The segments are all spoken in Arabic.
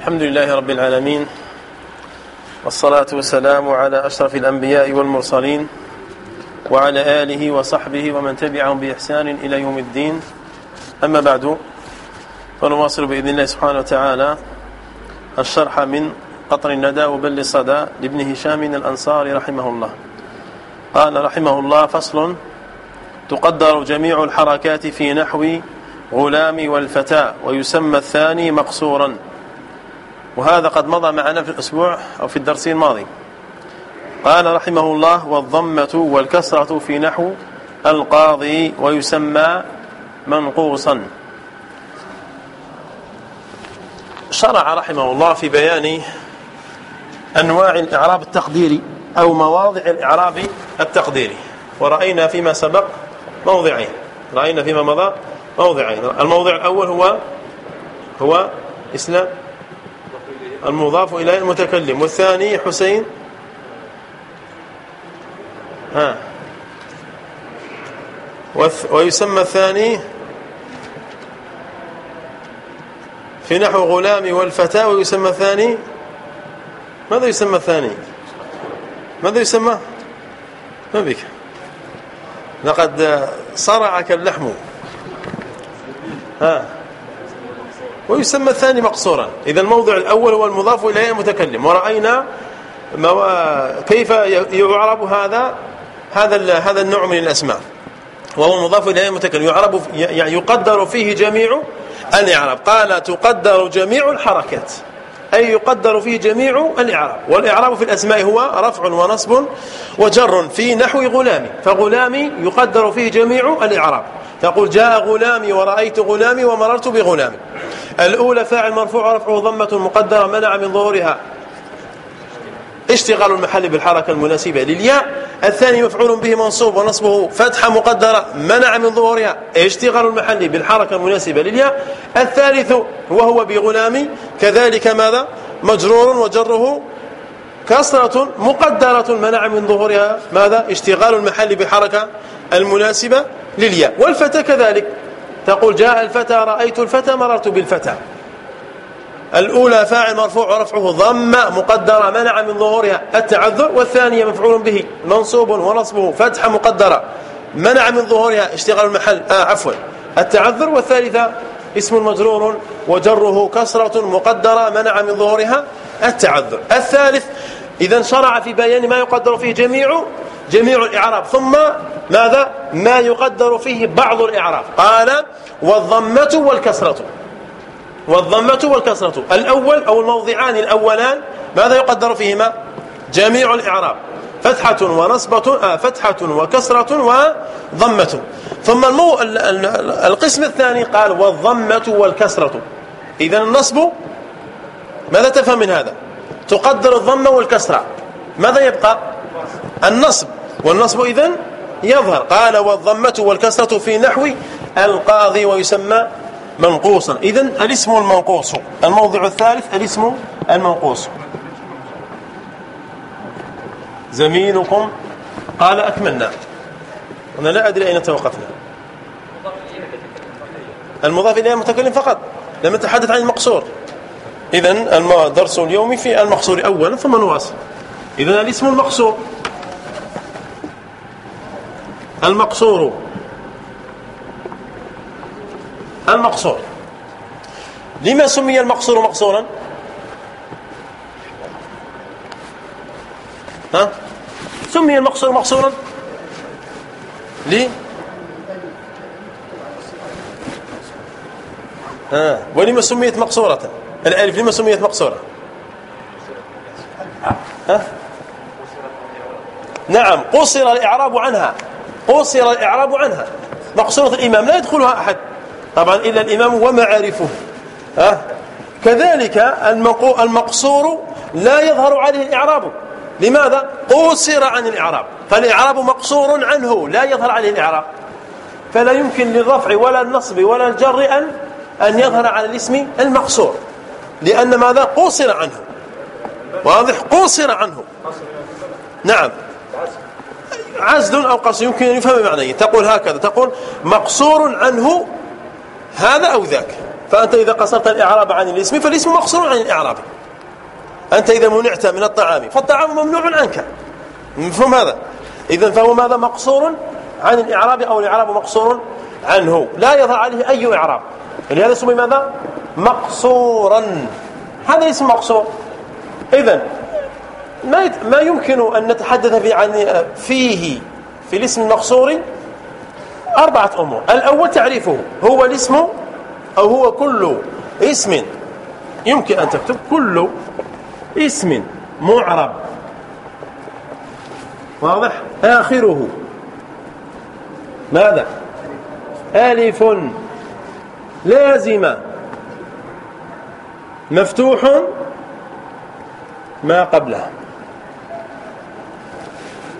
الحمد لله رب العالمين والصلاة والسلام على أشرف الأنبياء والمرسلين وعلى آله وصحبه ومن تبعهم بإحسان إلى يوم الدين. أما بعد فنواصل بإذن الله سبحانه وتعالى الشرح من قطر الندى وبل الصدى لابن هشام الأنصاري رحمه الله. قال رحمه الله فصل تقدر جميع الحركات في نحو غلام والفتاة ويسمى الثاني مقصورا. وهذا قد مضى معنا في الأسبوع أو في الدرس الماضي. قال رحمه الله والضمة والكسرة في نحو القاضي ويسمى منقوصا. شرع رحمه الله في بيان أنواع الإعراب التقديري أو مواضع الإعراب التقديري. ورأينا فيما سبق موضعين. رأينا فيما مضى موضعين. الموضع الأول هو هو إسلام المضاف إليه المتكلم والثاني حسين. ها. ويسمى الثاني في نحو غلام والفتاة ويسمى الثاني. ماذا يسمى الثاني؟ ماذا يسمى؟ ما بك. لقد صرعك اللحم. ها. ويسمى الثاني مقصورا. إذا الموضع الأول هو المضاف إليه المتكلم. ورأينا كيف يعرب هذا هذا هذا النوع من الأسماء. وهو المضاف إليه المتكلم. يعرب يعني يقدر فيه جميع الإعراب. قال تقدر جميع الحركات. أي يقدر فيه جميع الإعراب. والإعراب في الأسماء هو رفع ونصب وجر في نحو غلامي. فغلامي يقدر فيه جميع الإعراب. تقول جاء غلامي ورأيت غلامي ومررت بغلامي. الأولى فاعل مرفوع رفعه ضمة مقدرة منع من ظهورها. اشتغال المحل بالحركة المناسبة للياء. الثاني مفعول به منصوب ونصبه فتحة مقدرة منع من ظهورها. اشتغال المحل بالحركة المناسبة للياء. الثالث وهو بغلام كذلك ماذا؟ مجرور وجره كسرة مقدرة منع من ظهورها. ماذا؟ اشتغال المحل بحركة المناسبة للياء. والفتى كذلك. تقول جاء الفتى رأيت الفتى مررت بالفتى. الأولى فاعل مرفوع ورفعه ضمة مقدرة منع من ظهورها. التعذر والثانية مفعول به منصوب ونصبه فتحة مقدرة منع من ظهورها اشتغال المحل. آه عفوا. التعذر والثالثة اسم مجرور وجره كسرة مقدرة منع من ظهورها التعذر. الثالث إذا شرع في بيان ما يقدر فيه جميع جميع الإعراب. ثم ماذا؟ ما يقدر فيه بعض الإعراب. قال والضمة والكسرة. والضمة والكسرة. الأول أو الموضعان الأولان ماذا يقدر فيهما؟ جميع الإعراب. فتحة ونصبة آه فتحة وكسرة وضمة. ثم المو القسم الثاني قال والضمة والكسرة. إذا النصب ماذا تفهم من هذا؟ تقدر الضمة والكسرة. ماذا يبقى؟ النصب. والنصب إذن يظهر. قال والضمة والكسرة في نحو القاضي ويسمى منقوصا. اذا الاسم المنقوص. الموضع الثالث الاسم المنقوص. زميلكم قال أكملنا أنا لا أدري أين توقفنا. المضاف إليه المتكلم فقط. لم نتحدث عن المقصور. إذا الدرس اليومي في المقصور أولا ثم نواصل. إذا الاسم المقصور. المقصور. المقصور. لما سمي المقصور مقصورا؟ ها؟ سمي المقصور مقصورا؟ ليه ها. ولما سميت مقصورة؟ الألف لما سميت مقصورة؟ ها؟ نعم قصر الإعراب عنها. قصر الإعراب عنها. مقصورة الإمام لا يدخلها أحد. طبعا إلا الإمام ومعارفه. ها؟ كذلك المقصور لا يظهر عليه الإعراب. لماذا؟ قوسر عن الإعراب. فالإعراب مقصور عنه لا يظهر عليه الإعراب. فلا يمكن للرفع ولا النصب ولا الجر أن أن يظهر على الاسم المقصور. لأن ماذا؟ قوسر عنه. واضح؟ قوسر عنه. نعم. عزل أو قصر يمكن أن يفهم معنى تقول هكذا تقول مقصور عنه هذا أو ذاك. فأنت إذا قصرت الإعراب عن الاسم فالاسم مقصور عن الإعراب. أنت إذا منعت من الطعام فالطعام ممنوع عنك. مفهوم هذا؟ إذا فهو ماذا؟ مقصور عن الإعراب أو الإعراب مقصور عنه. لا يظهر عليه أي إعراب. لهذا اسمه ماذا؟ مقصورا. هذا اسم مقصور. إذا ما ما يمكن أن نتحدث في عن فيه في الاسم المقصور أربعة أمور. الأول تعريفه. هو الاسم أو هو كل اسم. يمكن أن تكتب كل اسم معرب. واضح؟ آخره. ماذا؟ ألف. لازمة. مفتوح ما قبلها.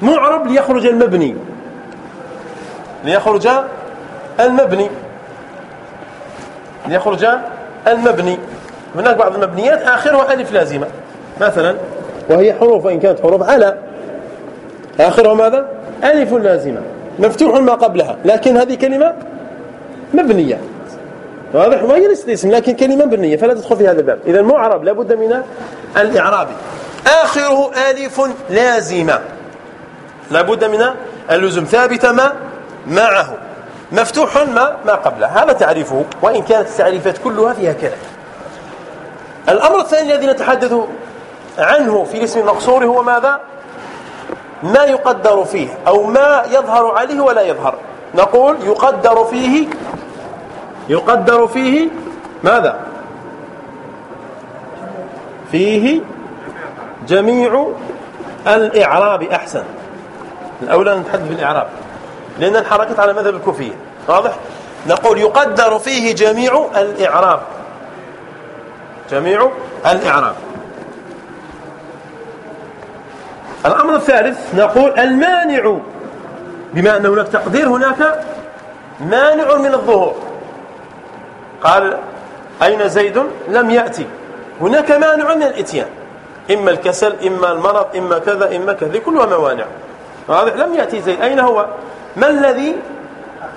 معرب ليخرج المبني. ليخرج المبني. ليخرج المبني. هناك بعض المبنيات آخرها ألف لازمة. مثلا وهي حروف وإن كانت حروف على. آخرها ماذا؟ ألف لازمة. مفتوح ما قبلها لكن هذه كلمة مبنية. واضح؟ وهي ليست اسم لكن كلمة مبنية فلا تدخل في هذا الباب. إذا معرب لابد من الإعراب. آخره ألف لازمة. لابد من اللزوم. ثابت ما معه. مفتوح ما ما قبله. هذا تعريفه. وإن كانت التعريفات كلها فيها كلام الأمر الثاني الذي نتحدث عنه في الاسم المقصور هو ماذا؟ ما يقدر فيه أو ما يظهر عليه ولا يظهر. نقول يقدر فيه يقدر فيه ماذا؟ فيه جميع الإعراب أحسن. الأولى نتحدث بالإعراب لأن الحركات على مذهب الكوفية واضح؟ نقول يقدر فيه جميع الإعراب. جميع الإعراب. الأمر الثالث نقول المانع بما أن هناك تقدير هناك مانع من الظهور. قال أين زيد؟ لم يأتي. هناك مانع من الإتيان. إما الكسل إما المرض إما كذا إما كذا. كلها موانع. واضح؟ لم يأتي زيد أين هو؟ ما الذي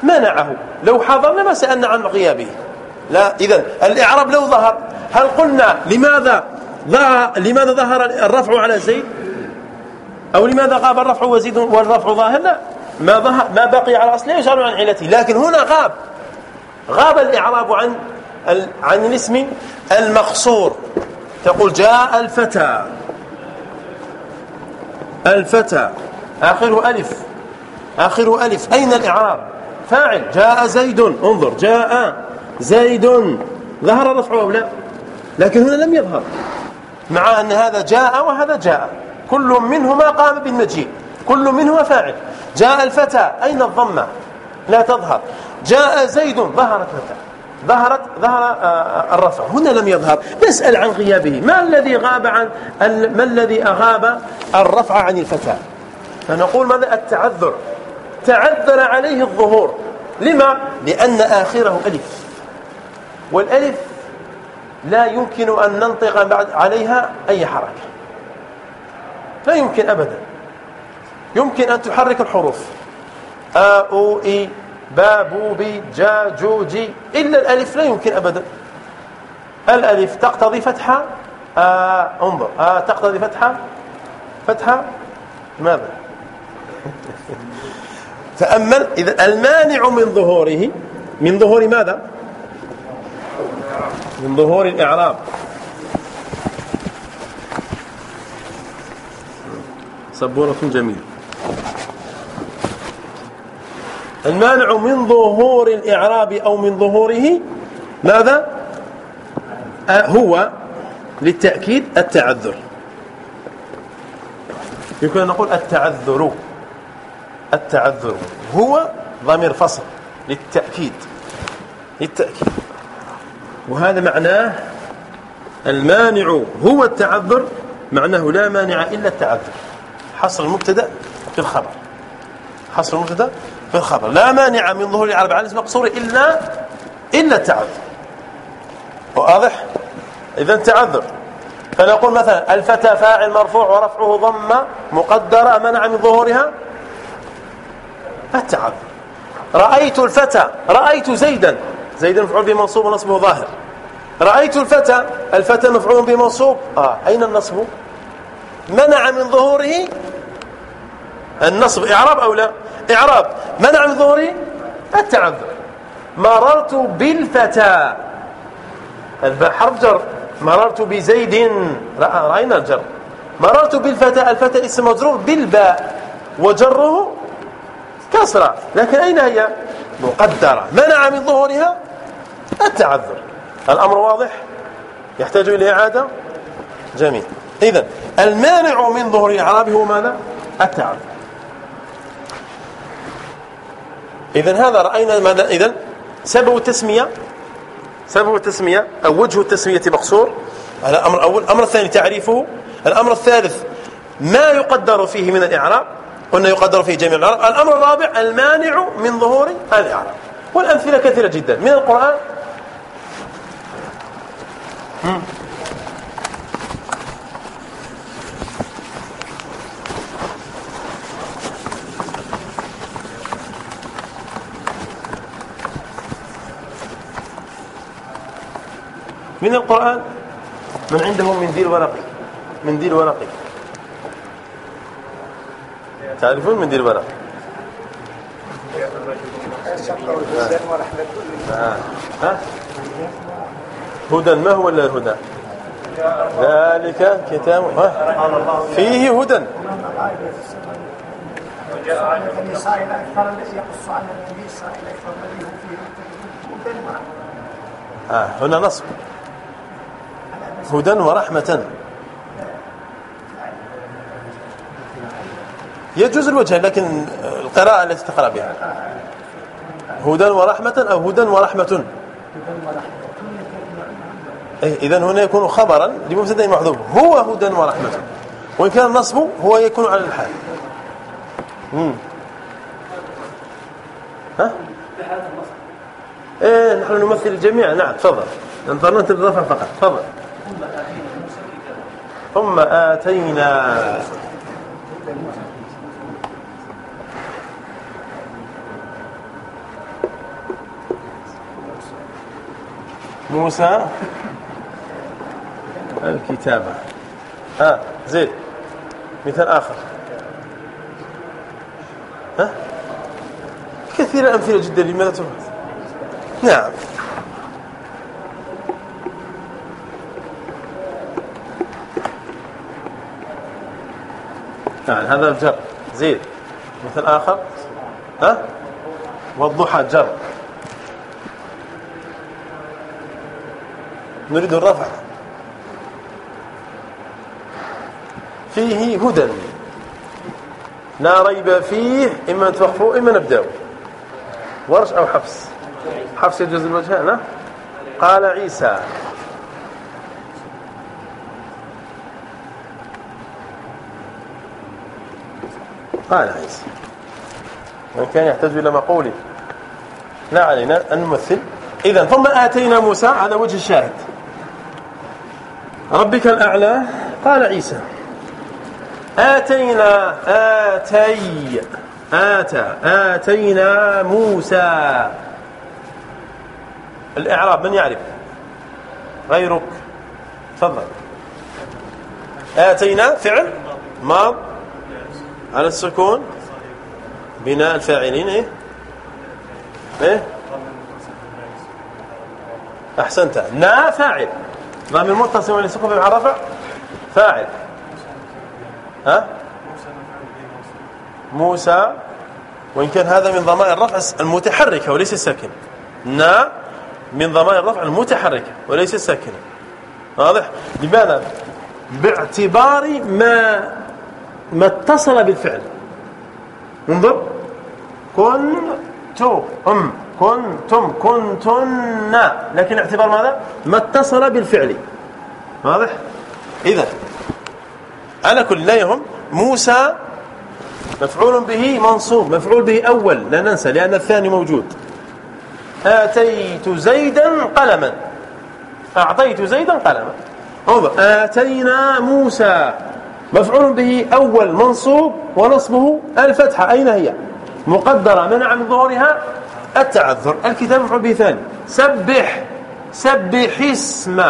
منعه؟ لو حضر لما سألنا عن غيابه. لا إذا الإعراب لو ظهر هل قلنا لماذا ظهر لماذا ظهر الرفع على زيد؟ أو لماذا غاب الرفع وزيد والرفع ظاهر؟ لا. ما ظهر ما بقي على أصله يشغل عن علته. لكن هنا غاب. غاب الإعراب عن عن الاسم المقصور. تقول جاء الفتى. الفتى. آخره ألف. آخره ألف. أين الإعراب؟ فاعل. جاء زيد. انظر. جاء زيد. ظهر الرفع أو لا؟ لكن هنا لم يظهر. مع أن هذا جاء وهذا جاء. كل منهما قام بالمجيء كل منهما فاعل. جاء الفتى. أين الضمة؟ لا تظهر. جاء زيد. ظهرت الفتى ظهرت ظهر آه، الرفع. هنا لم يظهر. نسأل عن غيابه. ما الذي غاب عن ما الذي أغاب الرفع عن الفتى فنقول ماذا؟ التعذر. تعذر عليه الظهور. لما؟ لأن آخره ألف. والألف لا يمكن أن ننطق بعد عليها أي حركة. لا يمكن أبدا. يمكن أن تحرك الحروف. آ أو إي با بو بي جا جو جي إلا الألف لا يمكن أبدا. الألف تقتضي فتحة آه انظر. آه تقتضي فتحة فتحة ماذا؟ تأمل إذا المانع من ظهوره من ظهور ماذا؟ من ظهور الإعراب. سبورة جميل المانع من ظهور الإعراب أو من ظهوره ماذا؟ آه، هو للتأكيد التعذر. يمكن أن نقول التعذر. التعذر هو ضمير فصل للتأكيد للتأكيد. وهذا معناه المانع هو التعذر معناه لا مانع إلا التعذر. حصر المبتدأ في الخبر. حصر المبتدأ في الخبر. لا مانع من ظهور العرب على الاسم مقصور إلا إلا التعذر. واضح؟ إذا تعذر فنقول مثلا الفتى فاعل مرفوع ورفعه ضمه مقدرة منع من ظهورها التعذر رأيت الفتى رأيت زيدا. زيد مفعول به منصوب ونصبه ظاهر. رأيت الفتى الفتى مفعول به منصوب آه أين النصب؟ منع من ظهوره النصب. إعراب أو لا؟ إعراب. منع من ظهوره؟ التعذر مررت بالفتى. حرف جر. مررت بزيد. رأينا الجر. مررت بالفتى. الفتى اسم مجرور بالباء. وجره كسرة. لكن أين هي؟ مقدرة. منع من ظهورها التعذر. الأمر واضح؟ يحتاج إلى إعادة؟ جميل. إذا المانع من ظهور إعرابه هو ماذا؟ التعذر. إذا هذا رأينا ماذا؟ إذا سبب التسمية سبب التسمية أو وجه التسمية مقصور. هذا الأمر الأول. الأمر الثاني تعريفه. الأمر الثالث ما يقدر فيه من الإعراب. قلنا يقدر فيه جميع الإعراب الأمر الرابع المانع من ظهور الإعراب والأمثلة كثيرة جدا. من القرآن. من القرآن من عنده منديل ورقي منديل ورقي تعرفون ورقي آه. ها؟ هدى ما هو الهدى؟ ذلك كتاب فيه هدى. هنا نصب. هدى ورحمة. يجوز الوجه لكن القراءة التي تقرأ بها. هدى ورحمة أو هدى ورحمة. إيه إذن هنا يكون خبرا لمبتدأ محذوف. هو هدى ورحمة. وإن كان النصب هو يكون على الحال. امم ها؟ إيه نحن نمثل الجميع. نعم تفضل. انظرنا أنت بالرفع فقط. تفضل. ثم آتينا موسى. الكتابة. ها زيد مثال آخر. ها؟ كثير الأمثلة جدا لماذا تفعل نعم. نعم هذا الجر. زيد مثل آخر. ها؟ والضحى جر. نريد الرفع. فيه هدى. لا ريب فيه إما تخفوا إما نبدأ ورش أو حفص. حفص يجوز الوجه أنا قال عيسى. قال عيسى. وإن كان يحتاج إلى مقوله. لا علينا أن نمثل إذا ثم آتينا موسى على وجه الشاهد. ربك الأعلى؟ قال عيسى. آتينا آتي آتى آتينا موسى. الإعراب من يعرف؟ غيرك. تفضل. آتينا فعل؟ ماض. على السكون. بناء الفاعلين إيه؟ إيه؟ أحسنت. نا فاعل. ضمير متصل وليسكن بمع رفع فاعل. ها؟ موسى. وإن كان هذا من ضمائر الرفع المتحركة وليس الساكنة نا من ضمائر الرفع المتحركة وليس الساكنة. واضح؟ لماذا؟ باعتبار ما ما اتصل بالفعل. انظر. كنت أم كنتم كنتن. لكن اعتبار ماذا؟ ما اتصل بالفعل. واضح؟ إذا على كل يهم موسى مفعول به منصوب مفعول به أول لا ننسى لأن الثاني موجود. آتيت زيدا قلما. أعطيت زيدا قلما. انظر آتينا موسى مفعول به أول منصوب ونصبه الفتحة. أين هي؟ مقدرة منع من ظهورها التعذر الكتاب مفعول به ثاني. سبح سبح اسم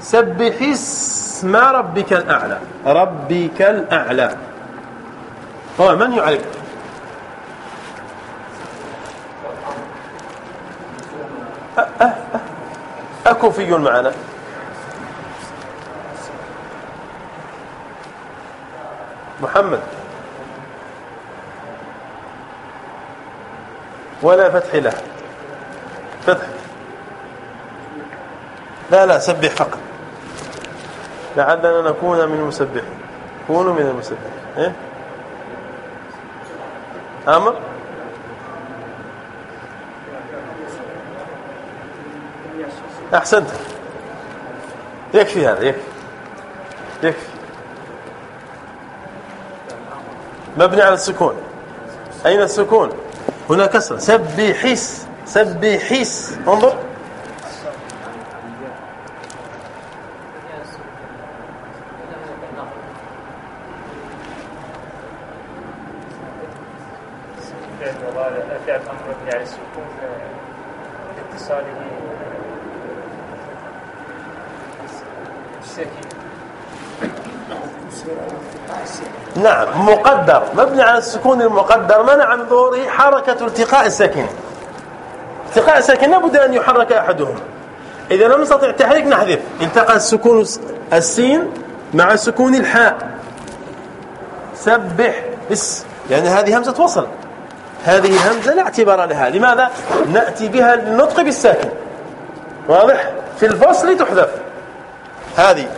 سبح اسم ربك الأعلى. ربك الأعلى. طبعا من يعرف أكوفي معنا. محمد. ولا فتح له. فتح. لا لا سبح فقط. لعلنا نكون من المسبحين. كونوا من المسبحين. إيه؟ أمر؟ أحسنت. يكفي هذا يكفي. يكفي. مبني على السكون. أين السكون؟ هنا كسر. سبحس سبحس انظر نعم مقدر مبني على السكون المقدر منع من ظهوره حركة التقاء الساكن. التقاء الساكن لابد أن يحرك أحدهما إذا لم نستطع التحريك نحذف. التقى السكون السين مع سكون الحاء. سبح بس. يعني هذه همزة وصل. هذه همزة لا اعتبار لها. لماذا؟ نأتي بها للنطق بالساكن. واضح؟ في الفصل تحذف. هذه.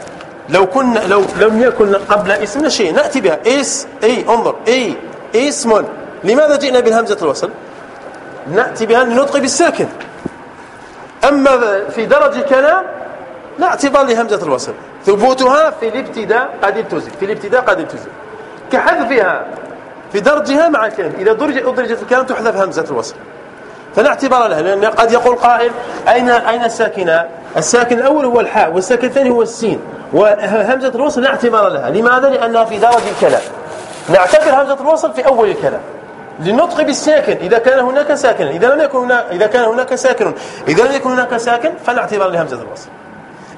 لو كنا لو لم يكن قبل اسمنا شيء نأتي بها. اس اي انظر. اي اسم. لماذا جئنا بالهمزة الوصل؟ نأتي بها للنطق بالساكن. أما في درج الكلام لا اعتبار لهمزة الوصل. ثبوتها في الابتداء قد التزم في الابتداء قد التزم كحذفها في درجها مع الكلام. إذا درج أدرجت الكلام تحذف همزة الوصل. فلا اعتبار لها لأن قد يقول قائل اين أين الساكنة؟ الساكن الأول هو الحاء والساكن الثاني هو السين. وهمزة الوصل لا اعتبار لها. لماذا؟ لأنها في درج الكلام. نعتبر همزة الوصل في أول الكلام. للنطق بالساكن. إذا كان هناك ساكن إذا لم يكن هناك إذا كان هناك ساكن إذا لم يكن هناك ساكن فلا اعتبار لهمزة الوصل.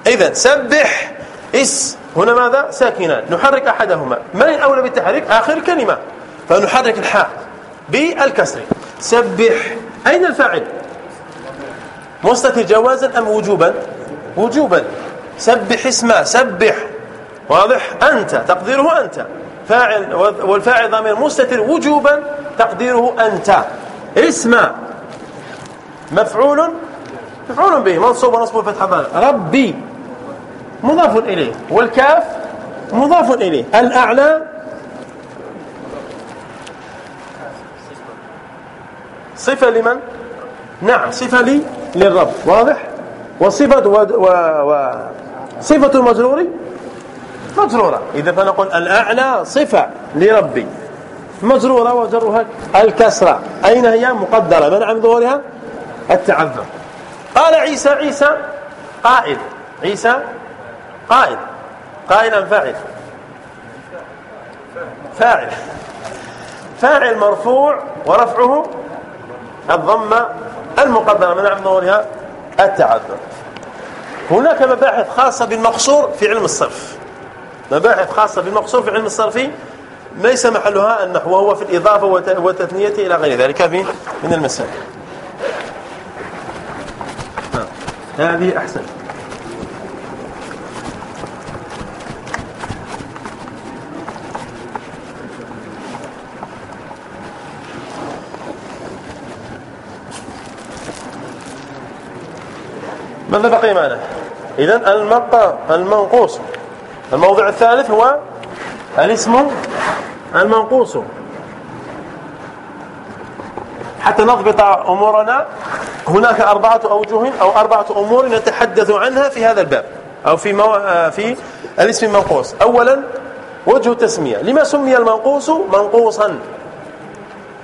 إذا سبح اس. هنا ماذا؟ ساكنان. نحرك أحدهما. من الأولى بالتحريك؟ آخر الكلمة فنحرك الحاء بالكسر. سبح. أين الفاعل؟ مستتر جوازا أم وجوبا؟ وجوبا. سبح اسمه سبح. واضح؟ أنت تقديره أنت. فاعل والفاعل ضمير مستتر وجوبا تقديره أنت. اسم. مفعول. مفعول به منصوب ونصب فتح ربي. مضاف إليه. والكاف. مضاف إليه. الأعلى. صفة لمن؟ نعم صفة لي للرب. واضح؟ وصفة و... و... و... صفة المجرور؟ مجرورة. إذا فنقول الأعلى صفة لربي. مجرورة وجرها الكسرة. أين هي مقدرة؟ منع من ظهورها؟ التعذر. قال عيسى عيسى قائل. عيسى قائل. قائل أم فاعل. فاعل. فاعل مرفوع ورفعه الضمة المقدرة. منع من ظهورها؟ التعذر. هناك مباحث خاصة بالمقصور في علم الصرف. مباحث خاصة بالمقصور في علم الصرف ليس محلها النحو وهو في الإضافة والتثنية إلى غير ذلك. من المسائل. هذه أحسن. ماذا بقي معنا؟ اذا المنقوص. الموضع الثالث هو الاسم المنقوص. حتى نضبط أمورنا هناك أربعة أوجه أو أربعة أمور نتحدث عنها في هذا الباب أو في مو... في الاسم المنقوص. اولا وجه التسميه لما سمي المنقوص منقوصا؟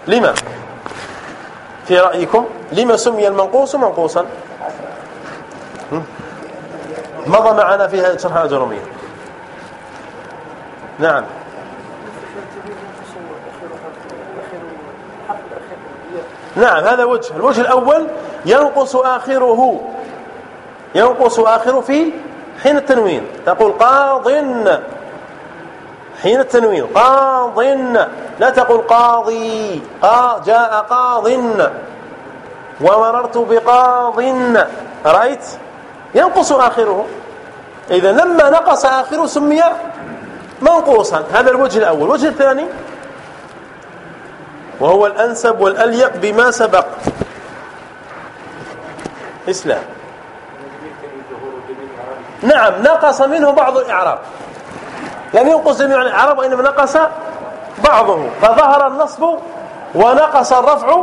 لما؟ في رأيكم لما سمي المنقوص منقوصا؟ مضى معنا فيها شرح الأجرومية نعم. نعم هذا وجه. الوجه الأول ينقص آخره. ينقص آخره في حين التنوين. تقول قاض. حين التنوين. قاض. لا تقول قاضي. قا جاء قاض. ومررت بقاض. رأيت؟ ينقص آخره. إذا لما نقص آخره سمي منقوصا. هذا الوجه الأول. الوجه الثاني وهو الأنسب والأليق بما سبق. إسلام. نعم نقص منه بعض الإعراب. لم ينقص جميع الإعراب وإنما نقص بعضه. فظهر النصب ونقص الرفع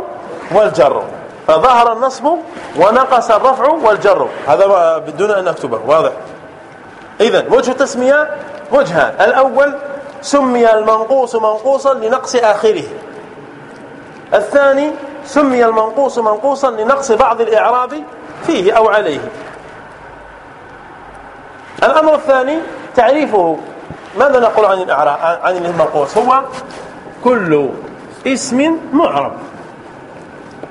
والجر. فظهر النصب ونقص الرفع والجر. هذا بدون أن نكتبه. واضح. إذا وجه التسمية وجهان. الأول سمي المنقوص منقوصا لنقص آخره. الثاني سمي المنقوص منقوصا لنقص بعض الإعراب فيه أو عليه. الأمر الثاني تعريفه. ماذا نقول عن الإعراب؟ عن المنقوص؟ هو كل اسم معرب.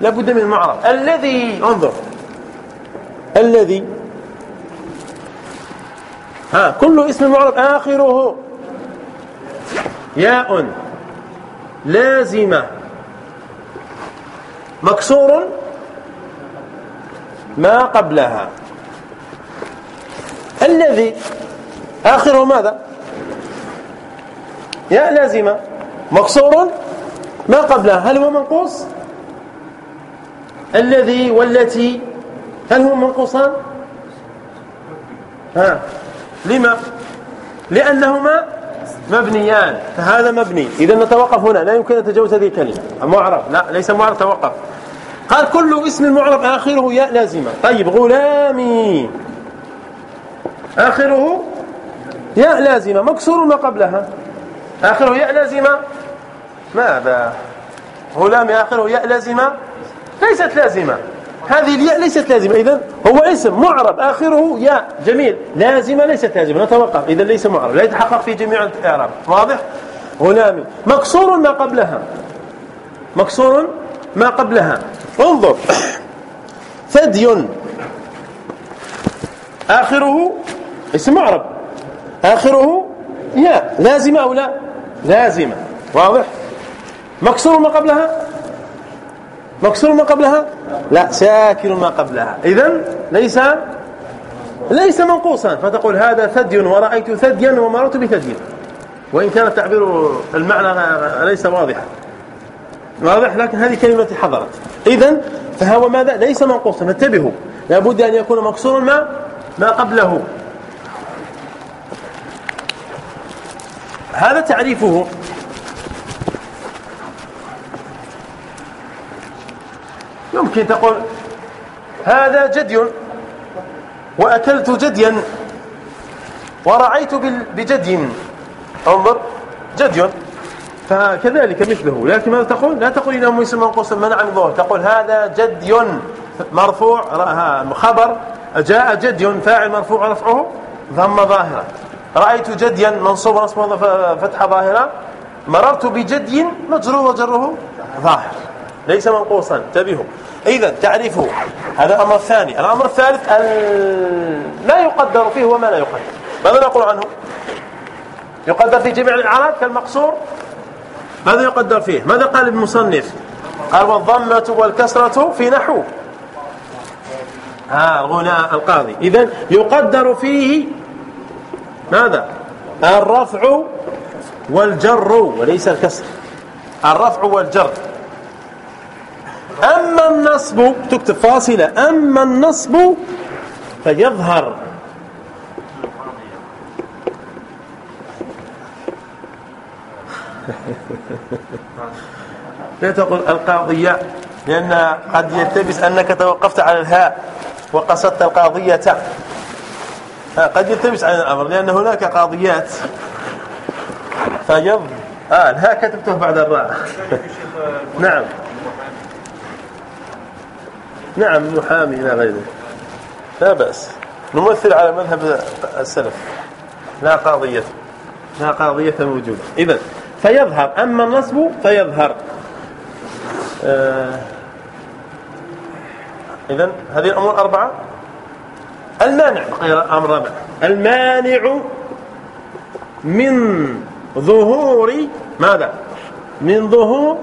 لابد من المعرب. الذي انظر. الذي ها كل اسم معرب آخره. ياء لازمة. مكسور ما قبلها. الذي آخره ماذا؟ ياء لازمة. مكسور ما قبلها. هل هو منقوص؟ الذي والتي هل هم منقوصان؟ ها لما؟ لأنهما مبنيان فهذا مبني. إذا نتوقف هنا لا يمكن أن نتجاوز هذه الكلمة. معرب لا ليس معرب توقف. قال كل اسم معرب آخره ياء لازمة. طيب غلامي. آخره ياء لازمة. مكسور ما قبلها. آخره ياء لازمة. ماذا؟ غلامي آخره ياء لازمة. ليست لازمة. هذه الياء ليست لازمة. إذا هو اسم معرب. آخره ياء جميل. لازمة ليست لازمة. نتوقف. إذا ليس معرب. لا يتحقق في جميع الإعراب. واضح؟ غلامي مكسور ما قبلها. مكسور ما قبلها. انظر. ثدي. آخره اسم معرب. آخره ياء. لازمة أو لا؟ لازمة. واضح؟ مكسور ما قبلها؟ مكسور ما قبلها؟ لا ساكن ما قبلها. اذا ليس ليس منقوصا. فتقول هذا ثدي ورأيت ثديا ومررت بثدي. وإن كان تعبير المعنى ليس واضحا. واضح؟ لكن هذه كلمة حضرت. إذا فهو ماذا؟ ليس منقوصا. انتبهوا. لابد أن يكون مكسورا ما ما قبله. هذا تعريفه. يمكن تقول هذا جدي وأكلت جديا ورعيت بجدي. انظر جدي. فكذلك مثله. لكن ماذا تقول؟ لا تقول إنه اسم منقوص منع من ظهر تقول هذا جدي مرفوع خبر جاء جدي فاعل مرفوع رفعه ضم ظاهرة. رأيت جديا منصوب نصب فتح ظاهرة. مررت بجدي مجرور وجره ظاهر. ليس منقوصا. انتبهوا. اذا تعريفه هذا الأمر الثاني. الأمر الثالث لا يقدر فيه وما لا يقدر. ماذا نقول عنه؟ يقدر في جميع الإعراب كالمقصور؟ ماذا يقدر فيه؟ ماذا قال المصنف؟ قال والضمة والكسرة في نحو. ها هنا القاضي. اذا يقدر فيه ماذا؟ الرفع والجر وليس الكسر. الرفع والجر. أما النصب تكتب فاصلة. أما النصب فيظهر. لا تقول القاضية لأن قد يلتبس أنك توقفت على الهاء وقصدت القاضية. قد يلتبس على الأمر لأن هناك قاضيات. فيظهر آه الهاء كتبته بعد الراء. نعم. نعم محامي إلى غيره. لا بأس. نمثل على مذهب السلف. لا قاضية. لا قاضية موجودة. إذا فيظهر. أما النصب فيظهر. آه إذا هذه الأمور الأربعة المانع. أمر رابع. المانع من ظهور ماذا؟ من ظهور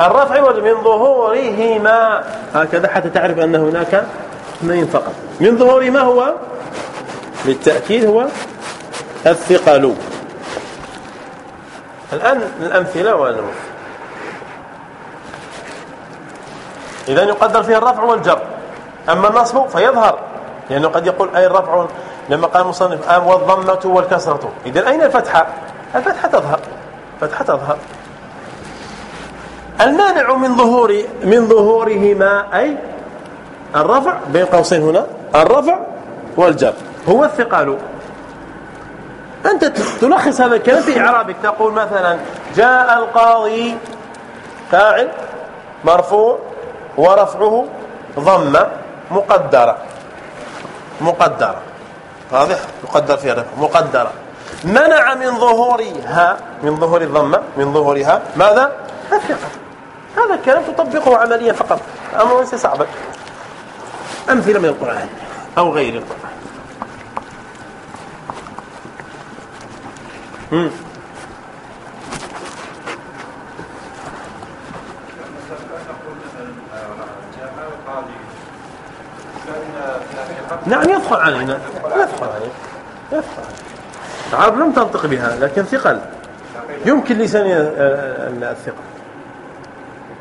الرفع من ظهورهما. هكذا حتى تعرف أن هناك اثنين فقط. من ظهور ما هو للتأكيد هو الثقل. الآن الأمثلة والنمو إذا يقدر فيها الرفع والجر. أما النصب فيظهر. لأنه قد يقول أي الرفع لما قال المصنف أم والضمة والكسرة. إذا أين الفتحة؟ الفتحة تظهر. فتحة تظهر. المانع من ظهور من ظهورهما أي الرفع بين قوسين هنا الرفع والجر. هو الثقال. أنت تلخص هذا الكلام في إعرابك. تقول مثلا جاء القاضي فاعل مرفوع ورفعه ضمة مقدرة. مقدرة. واضح؟ يقدر فيها رفع. مقدرة. منع من ظهورها من ظهور الضمة من ظهورها ماذا؟ الثقة. هذا الكلام تطبقه عمليا فقط. أمر ليس صعبا أمثلة من القرآن أو غير القرآن. نعم يدخل علينا. يدخل علينا. يدخل العرب لم تنطق بها لكن ثقل. يمكن لسان الثقل.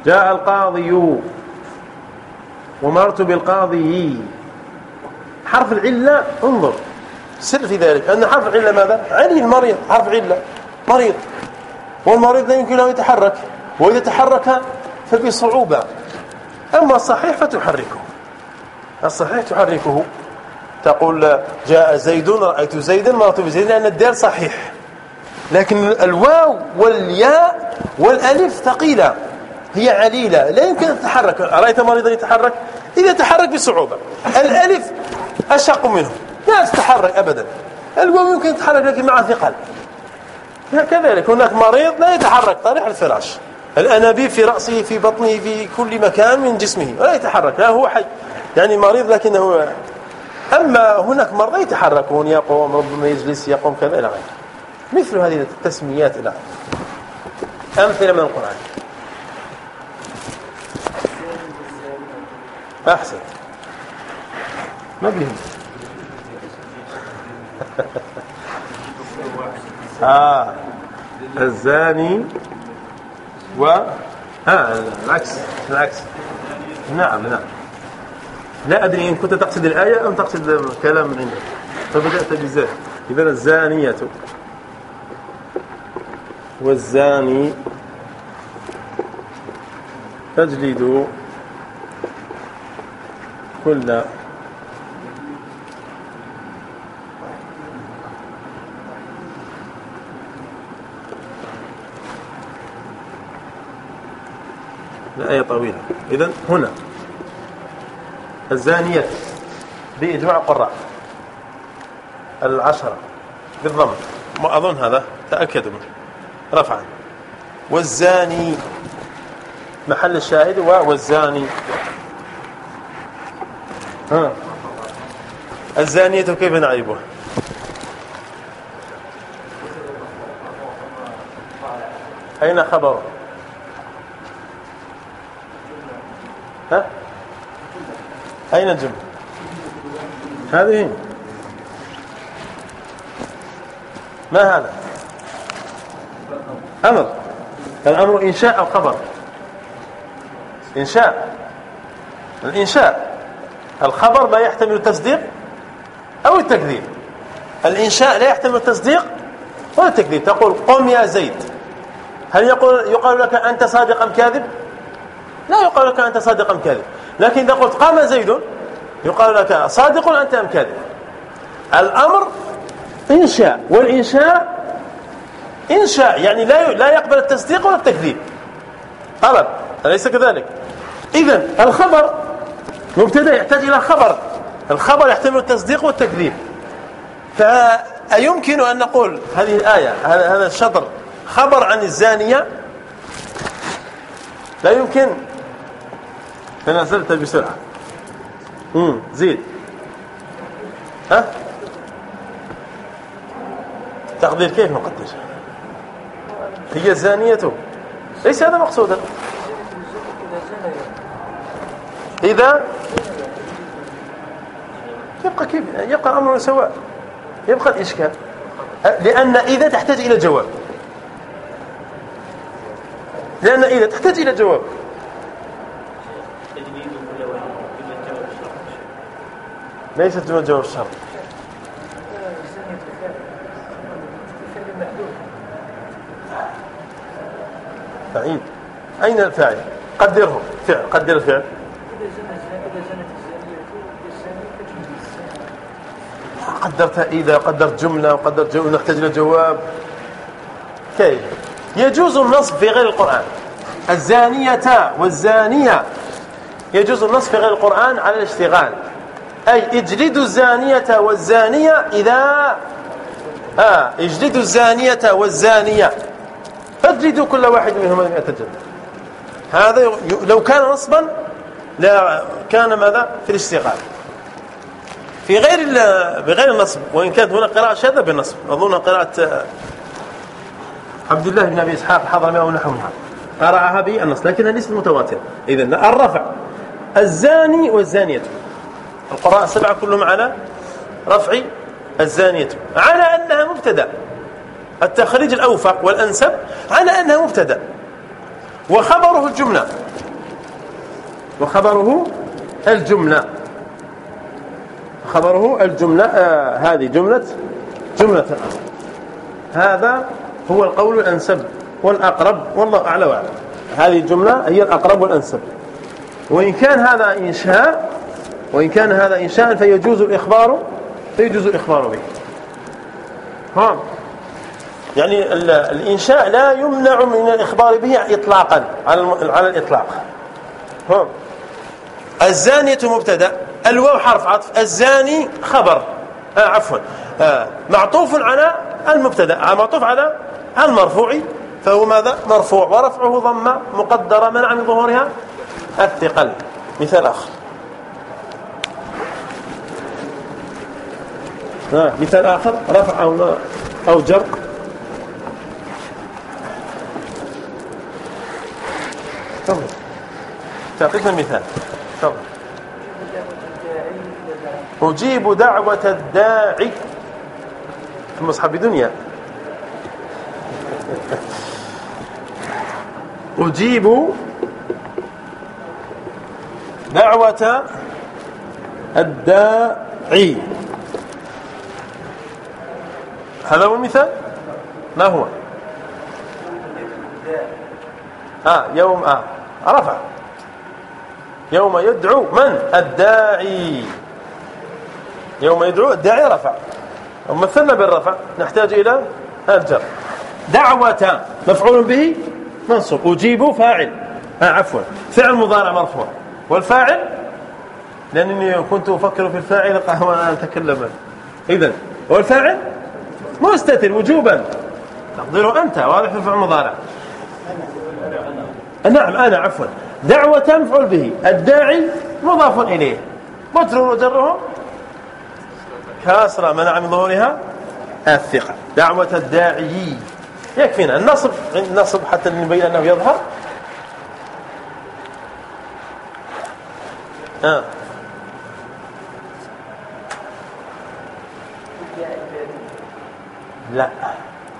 جاء القاضي ومرت بالقاضي. حرف العلة انظر. سر في ذلك أن حرف العلة ماذا؟ علي المريض حرف علة مريض. والمريض لا يمكن له يتحرك وإذا تحرك فبصعوبة أما الصحيح فتحركه. الصحيح تحركه. تقول جاء زيد رأيت زيدا مرت بزيد لأن الدال صحيح. لكن الواو والياء والألف ثقيلة. هي عليلة. لا يمكن أن تتحرك. رايت مريضا يتحرك؟ إذا تحرك بصعوبة. الألف أشق منه. لا تتحرك ابدا. الواو يمكن تتحرك لكن مع ثقل. كذلك هناك مريض لا يتحرك طريح الفراش. الأنابيب في رأسه في بطنه في كل مكان من جسمه لا يتحرك. لا هو حي. يعني مريض لكنه أما هناك مرضى يتحركون يقوم ربما يجلس يقوم كذا إلى غيره. مثل هذه التسميات إلى أمثلة من القرآن. أحسن. ما بهم آه. الزاني و ها العكس العكس. نعم نعم. لا أدري إن كنت تقصد الآية أم تقصد كلام من عندك. فبدأت بالزاني إذا الزانية. والزاني تجلد كل الآية طويلة. إذا هنا. الزانية بإجماع القراء العشرة بالضم أظن هذا. تأكدوا منه. رفعا. والزاني. محل الشاهد. والزاني. الزانية كيف نعيبها؟ أين خبره ها؟ أين الجملة؟ هذه. ما هذا؟ أمر. الأمر إنشاء أو خبر. إنشاء. الإنشاء. الخبر لا يحتمل التصديق أو التكذيب. الإنشاء لا يحتمل التصديق ولا التكذيب. تقول قم يا زيد. هل يقول يقال لك أنت صادق أم كاذب؟ لا يقال لك أنت صادق أم كاذب. لكن إذا قلت قام زيد يقال لك صادق أنت أم كاذب. الأمر إنشاء. والإنشاء إنشاء. يعني لا لا يقبل التصديق ولا التكذيب. طلب. أليس كذلك؟ إذا الخبر مبتدا يحتاج إلى خبر. الخبر يحتمل التصديق والتكذيب. فأيمكن أن نقول هذه الآية هذا الشطر خبر عن الزانية؟ لا يمكن. تنازلت بسرعة. امم زيد. ها؟ تقدير كيف نقدر هي الزانية. ليس هذا مقصودا. إذا يبقى كيف؟ يبقى الأمر سواء. يبقى الإشكال. لأن إذا تحتاج إلى جواب. لأن إذا تحتاج إلى جواب. ليست جملة جواب الشرط بعيد أين الفاعل؟ قدره. فعل. قدر الفعل. قدرت إذا قدرت جملة وقدرت جملة نحتاج إلى جواب. كيف؟ يجوز النصب في غير القرآن. الزانية والزانية. يجوز النصب في غير القرآن على الاشتغال. أي اجلدوا الزانية والزانية إذا آه اجلدوا الزانية والزانية. فاجلدوا كل واحد منهما مئة جلد. هذا لو كان نصبا لا كان ماذا؟ في الاشتغال. في غير بغير النصب وإن كانت هنا قراءة شاذة بالنصب. أظن قراءة آه، عبد الله بن أبي إسحاق حضر أو نحوها قرأها بالنص لكنها ليست متواترة إذا الرفع. الزاني والزانية. القراء السبعة كلهم على رفع الزانية. على أنها مبتدأ. التخريج الأوفق والأنسب على أنها مبتدأ. وخبره الجملة. وخبره الجملة. خبره الجملة آه هذه جملة جملة هذا هو القول الأنسب والأقرب والله أعلى وأعلم هذه الجملة هي الأقرب والأنسب. وإن كان هذا إنشاء وإن كان هذا إنشاء فيجوز الإخبار فيجوز الإخبار به. ها؟ يعني الإنشاء لا يمنع من الإخبار به إطلاقا على الإطلاق. ها؟ الزانية مبتدأ. الواو حرف عطف الزاني خبر. آه عفوا. آه معطوف على المبتدا معطوف على المرفوع فهو ماذا؟ مرفوع ورفعه ضمه مقدرة منع من ظهورها الثقل. مثال آخر. آه مثال آخر رفع أو أو جر. تفضل. تعطينا مثال تفضل. أجيب دعوة الداعي. في المصحف بدنيا أجيب دعوة الداعي. هذا هو المثال؟ ما هو؟ آه يوم آه رفع يوم يدعو من؟ الداعي. يوم يدعو الداعي رفع. ومثلنا بالرفع نحتاج إلى الجر. دعوة مفعول به منصوب. أجيب فاعل. آه عفوا. فعل مضارع مرفوع. والفاعل؟ لأنني كنت أفكر في الفاعل قهوة أتكلم. إذا والفاعل؟ مستتر وجوبا. تقديره أنت. واضح في الفعل المضارع نعم أنا عفوا. دعوة مفعول به. الداعي مضاف إليه. مجرور وجره كاسرة منع من ظهورها؟ الثقة. دعوة الداعي. يكفينا. النصب النصب حتى نبين أنه يظهر. آه. لا.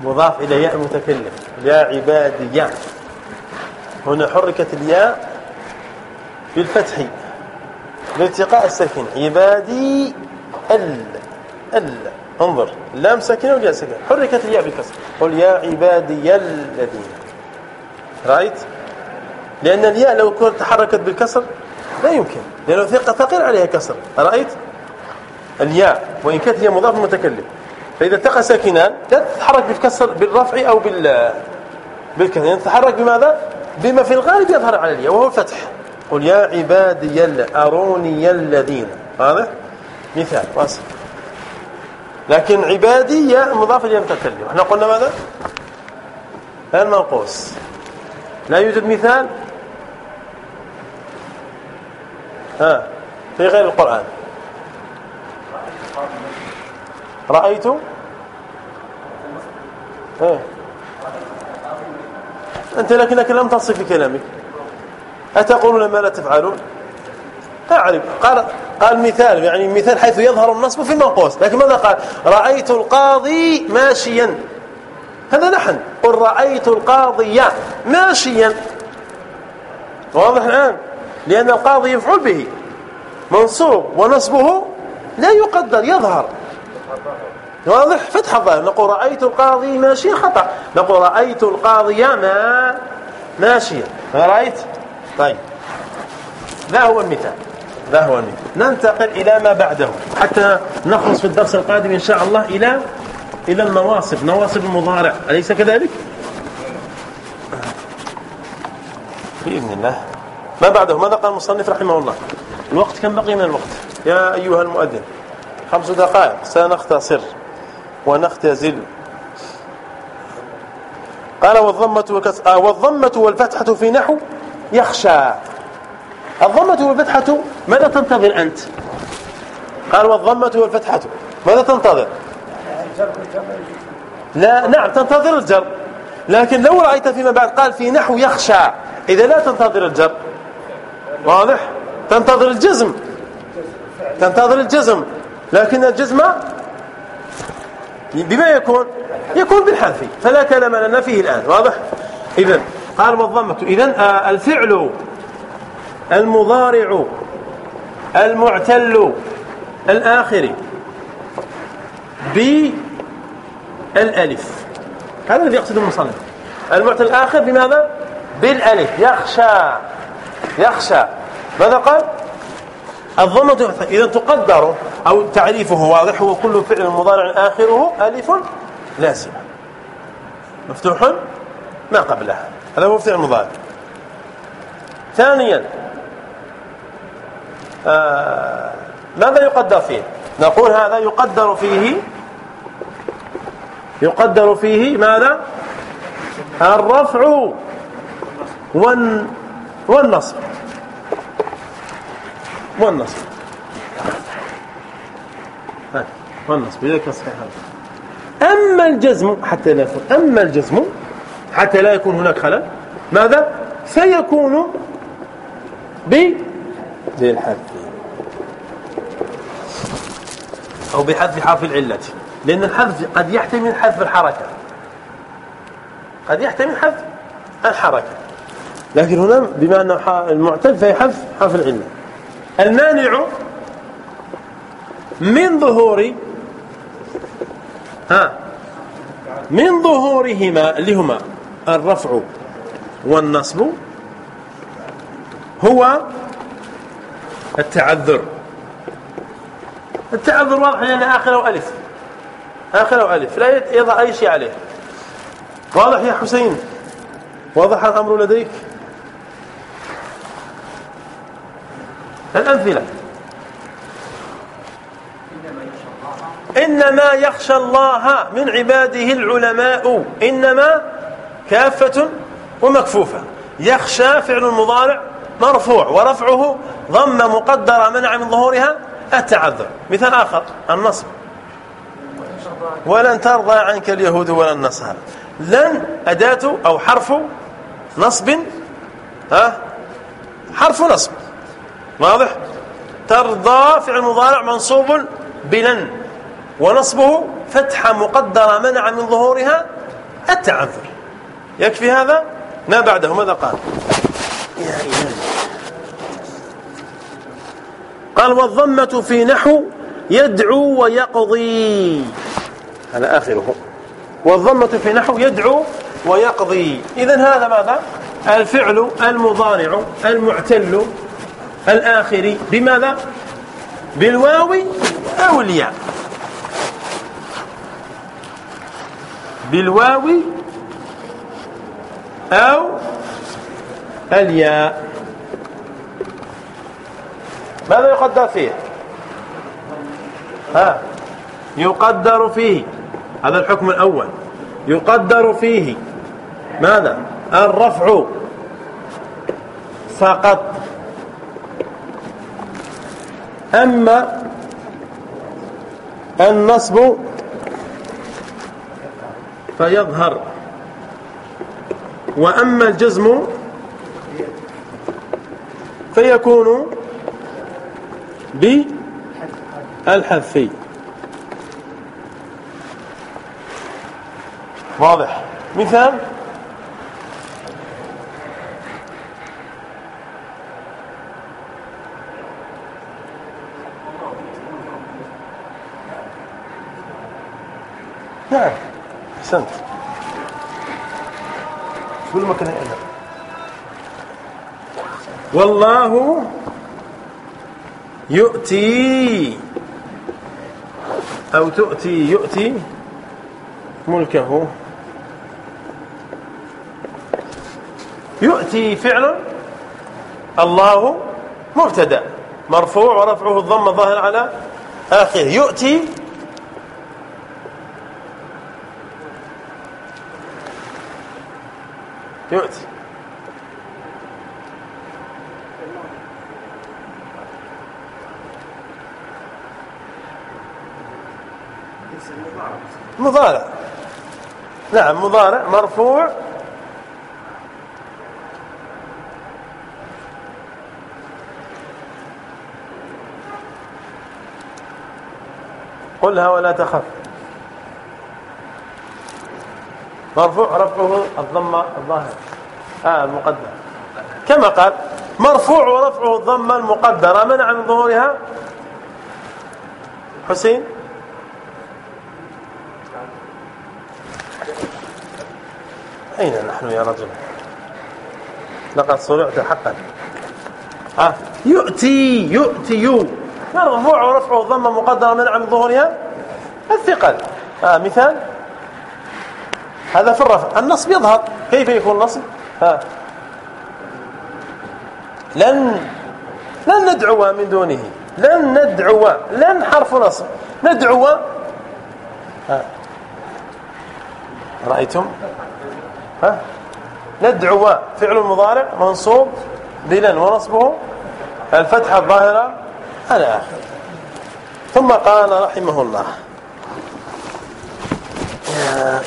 مضاف إلى ياء المتكلم يا عبادي. يا هنا حركت الياء بالفتح. لالتقاء الساكنين عبادي ال. ال انظر اللام ساكنه والياء ساكنه حركت الياء بالكسر. قل يا عبادي الذين. رايت لأن الياء لو كنت تحركت بالكسر لا يمكن. لأنه ثقيل عليها كسر. رايت الياء وإن كانت هي مضاف المتكلم فإذا التقى ساكنان لا تتحرك بالكسر بالرفع أو بال بالكسر. يعني تتحرك بماذا؟ بما في الغالب يظهر على الياء وهو الفتح قل يا عبادي أروني الذين. واضح؟ مثال واصل. لكن عبادي يا مضاف إلى المتكلم إحنا قلنا ماذا؟ المنقوص. لا يوجد مثال؟ ها في غير القرآن. رأيت؟ إيه. أنت لكنك لم تصف في كلامك أتقولون ما لا تفعلون؟ أعرف. قال قال مثال يعني مثال حيث يظهر النصب في المنقوص. لكن ماذا قال؟ رأيت القاضي ماشيا. هذا نحن قل رأيت القاضي ماشيا. واضح الآن؟ لأن القاضي يفعل به. منصوب. ونصبه لا يقدر يظهر. واضح؟ فتح الظاهر. نقول رأيت القاضي ماشيا خطأ. نقول رأيت القاضي ما ماشيا. رأيت؟ طيب. ذا هو المثال. ذا هو المثال ننتقل إلى ما بعده. حتى نخلص في الدرس القادم إن شاء الله إلى إلى النواصب. نواصب المضارع. أليس كذلك؟ بإذن الله. ما بعده؟ ماذا قال المصنف رحمه الله؟ الوقت كم بقي من الوقت؟ يا أيها المؤذن خمس دقائق. سنختصر ونختزل. قال والضمة, آه والضمة والفتحة في نحو يخشى. الضمة والفتحة ماذا تنتظر أنت؟ قال والضمة والفتحة ماذا تنتظر؟ لا نعم تنتظر الجر. لكن لو رأيت فيما بعد قال في نحو يخشى إذا لا تنتظر الجر. واضح؟ تنتظر الجزم. تنتظر الجزم. لكن الجزم بما يكون؟ يكون بالحذف. فلا كلام لنا فيه الآن. واضح؟ إذا قال والضمة. إذا آه، الفعل المضارع المعتل الآخر. بالالف هذا الذي يقصد المصنف. المعتل الآخر بماذا؟ بالألف. يخشى. يخشى. ماذا قال؟ الضمة إذا تقدر أو تعريفه واضح هو كل فعل مضارع آخره ألف لازمة مفتوح؟ ما قبلها. هذا هو فعل مضارع ثانيا ماذا يقدر فيه؟ نقول هذا يقدر فيه يقدر فيه ماذا؟ الرفع والنصب. والنصب. والنصب. لذلك صحيح أما الجزم حتى لا يكون أما الجزم حتى لا يكون هناك خلل ماذا؟ سيكون ب بالحذف أو بحذف حرف العلة. لأن الحذف قد يحتمل حذف الحركة. قد يحتمل حذف الحركة. لكن هنا بما أنه المعتد فهي حذف حرف العلة. المانع من ظهور ها؟ من ظهورهما اللي هما الرفع والنصب هو التعذر. التعذر واضح لأن آخره ألف. آخره ألف. لا يضع أي شيء عليه. واضح يا حسين؟ واضح الأمر لديك؟ الأمثلة. إنما يخشى الله من عباده العلماء. إنما كافة ومكفوفة. يخشى فعل المضارع مرفوع ورفعه ضم مقدرة منع من ظهورها التعذر. مثال آخر النصب. ولن ترضى عنك اليهود ولا النصارى. لن أداة أو حرف نصب ها؟ حرف نصب. واضح؟ ترضى فعل مضارع منصوب بلن ونصبه فتحة مقدرة منع من ظهورها التعذر. يكفي هذا؟ ما بعده؟ ماذا قال؟ يا إلهي. قال والضمة في نحو يدعو ويقضي. هذا آخره. والضمة في نحو يدعو ويقضي. إذا هذا ماذا؟ الفعل المضارع المعتل الآخر. بماذا؟ بالواو أو الياء. بالواو أو الياء. ماذا يقدر فيه؟ ها؟ يقدر فيه. هذا الحكم الأول. يقدر فيه. ماذا؟ الرفع. فقط أما النصب فيظهر. وأما الجزم فيكون بالحذف واضح. مثال؟ نعم أحسنت. كل ما كان والله يؤتي أو تؤتي يؤتي ملكه. يؤتي فعل الله مبتدا مرفوع ورفعه الضم الظاهر على آخره. يؤتي يؤتي. مضارع. نعم مضارع مرفوع. قلها ولا تخف. مرفوع رفعه الضمه الظاهر. آه المقدر كما قال مرفوع ورفعه الضمه المقدرة. منع من ظهورها؟ حسين أين نحن يا رجل. لقد صرعت حقا. آه. يؤتي يؤتي. يو مرفوع ورفعه الضمه مقدرة من ظهورها. الثقل. آه مثال. هذا في الرفع. النصب يظهر. كيف يكون النصب؟ ها. لن لن ندعو من دونه. لن ندعو لن حرف نصب. ندعو. ها. رأيتم؟ ها؟ ندعو فعل مضارع منصوب بلن ونصبه. الفتحة الظاهرة على آخر. ثم قال رحمه الله. يا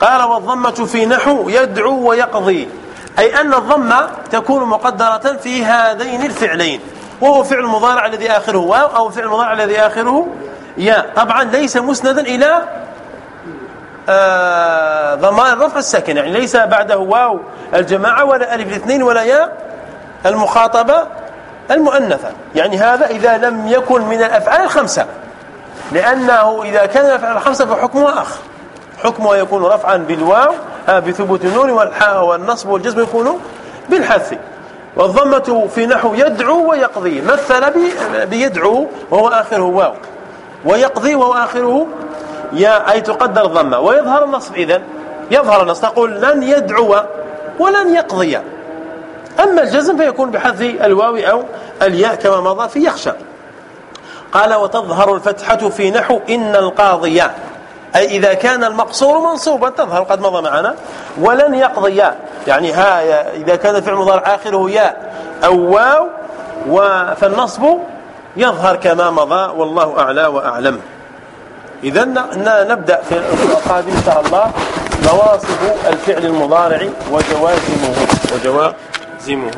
قال والضمة في نحو يدعو ويقضي. أي أن الضمة تكون مقدرة في هذين الفعلين. وهو فعل مضارع الذي آخره واو أو فعل مضارع الذي آخره يا طبعا ليس مسندا إلى آه ضمان الرفع الساكن. يعني ليس بعده واو الجماعة ولا ألف الاثنين ولا يا المخاطبة المؤنثة. يعني هذا إذا لم يكن من الأفعال الخمسة. لأنه إذا كان الأفعال الخمسة فحكمها آخر حكمها يكون رفعا بالواو بثبوت النون والنصب والجزم يكون بالحذف. والضمة في نحو يدعو ويقضي. مثل بيدعو وهو آخره واو. ويقضي وهو آخره يا أي تقدر ضمة ويظهر النصب إذن. يظهر النصب. تقول لن يدعو ولن يقضي. أما الجزم فيكون بحذف الواو أو الياء كما مضى في يخشى. قال وتظهر الفتحة في نحو إن القاضي. أي إذا كان المقصور منصوبا تظهر قد مضى معنا. ولن يقضي. يعني ها إذا كان الفعل المضارع آخره ياء أو واو فالنصب يظهر كما مضى. والله أعلى وأعلم. إذا نبدأ في القادم إن شاء الله نواصب الفعل المضارع وجوازمه. وجوازمه.